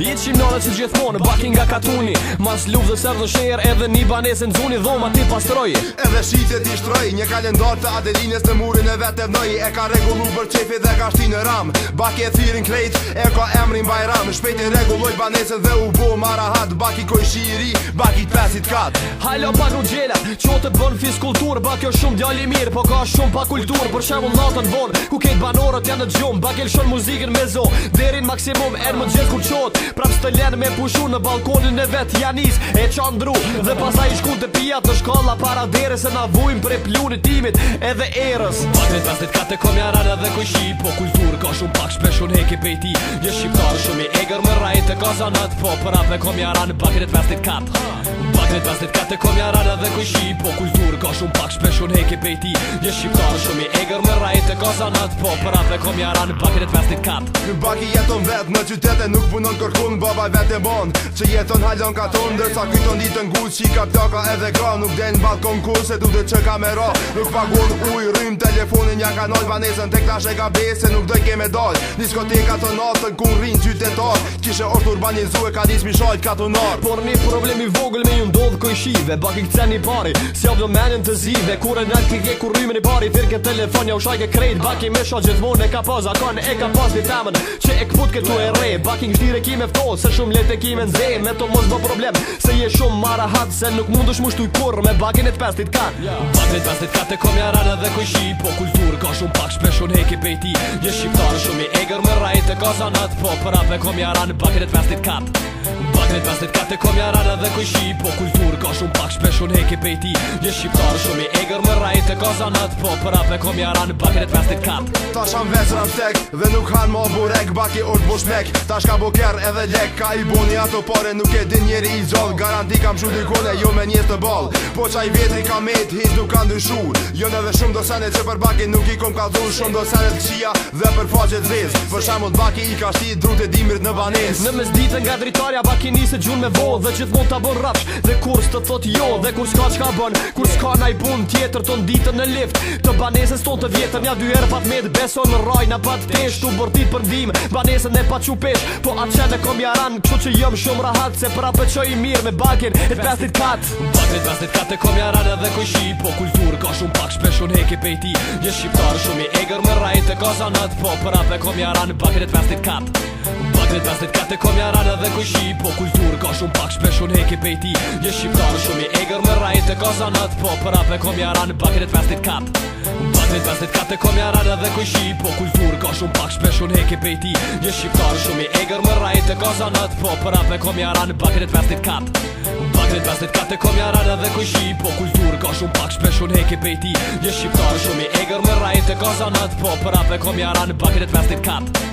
Jitë qimnone që gjithmonë, bakin nga katuni Mas luft dhe sërdo shenjer edhe një banesë dzuni Dhoma ti pastroji Edhe shqitë ti shtroji Një kalendar të Adelinës në murin e vetë e E ka regullu për dhe ka shti në ram Baki e thirin krejt, e ka emrin bajram e regulloj banesën dhe u bo marahat Baki koj shiri, baki të pesit kat Hallo pak u gjela, që të bën fiskultur Baki shumë djalë mirë, po ka shumë pak kultur Për shembull natën bon, ku ketë banorët janë në gjumë Baki lëshon muzikën me zo, derin maksimum, er më gjithë kur Prap së të lenë me pushu në balkonin e vet janis E qandru dhe pasa i shku të pia të shkolla Para dere se na vujmë pre plunit timit edhe erës Vakrit vastit ka të komja rada dhe ku shi Po kulturë ka shumë pak shpesh heke heki pejti Një shqiptarë shumë i eger më rajtë Ka zanët po për e komja rada Vakrit vastit ka të Në vazhdet të kom ja rada dhe ku shi Po kultur ka shumë pak shpesh unë pe ti Një shqiptar shumë i egrë me rajt e kozanat Po për atë dhe kom ja rada në e të kat Në baki jeton vetë në qytete nuk punon kërkun Baba vetë e bon që jeton halon ka ton Dërsa kyton ditë ngut që i ka ptaka edhe ka Nuk den balkon ku se du dhe që ka me ra Nuk pagun uj rrim telefonin ja ka nol Vanesën tek tash e ka besë nuk dhe keme dal Diskoteka të natën ku rrin qytetar Kishe është urbanizu e ka dis mishajt ka të nar Por një problemi vogël me ndodh ku i shive Baki një pari, si avdo menin të zive Kure në ti ke kur rymin i pari Virke telefonja u shajke krejt Baki me shaj gjithmon e ka pas A e ka pas një temen Që e këput këtu e re Baki në shtire kime fto Se shumë let e kime në Me to mos bë problem Se je shumë mara hat Se nuk mund është mushtu i kur Me bakin e të pestit kan Bakin e të pestit kan kom ja rana dhe ku i shi Po kultur ka shumë pak shpeshun heki pejti Je shqiptar shumë i eger me rajt e kazanat Po për kom ja Vetë vazdit kate kom ja rana dhe kuj shi Po kultur ka shumë pak shpesh unë heke pejti Një shqiptar shumë i egrë më rajt e kazanat nët Po për apë kom ja rana bakret vazdit kat Ta sham vetë rap tek dhe nuk han ma burek Baki urt bush mek ta shka buker edhe lek Ka i boni ato pare nuk e din njeri i gjall Garanti kam shu dikone jo me njës të bal Po qaj vetri ka met hit nuk kanë Jo Jon shum shumë dosenet që për baki nuk i kom ka dhun Shumë dosenet qia dhe për faqet vez Për shamot baki i ka shi dimrit në banes Në mes nga baki Se gjun me vo dhe mund ta bën rap dhe kur të thot jo dhe kur s'ka qka bën kur s'ka naj bun tjetër ton ditën në lift të banesës ton të vjetën ja dy herë pat me beson në raj na pat tesh tu bërtit për ndim banesën e pa çupesh po atë qenë e kom jaran kështu që jam shumë rahat se prapë i mirë me bakin e pastit kat Bakin e pastit kat e kom jaran edhe koj shi po kultur ka shumë pak shpesh un heke pejti je shqiptar shumë i egër me kozanat po kom e me dazit katë kom ja rada dhe ku shi Po kultur ka shumë pak shpesh unë heke pejti Je shqiptar shumë i egr me rajt e koza nët Po për ape kom ja rada në bakre të festit kat Bakre të katë kate kom ja rada dhe ku shi Po kultur ka shumë pak shpesh unë heke pejti Je shqiptar shumë i egr me rajt e koza nët Po për ape kom ja rada në bakre të festit kat Bakre të katë kate kom ja rada dhe ku shi Po kultur ka shumë pak shpesh unë heke pejti Je shqiptar shumë i egr me rajt e koza nët Po për ape kom ja rada në bakre të festit kat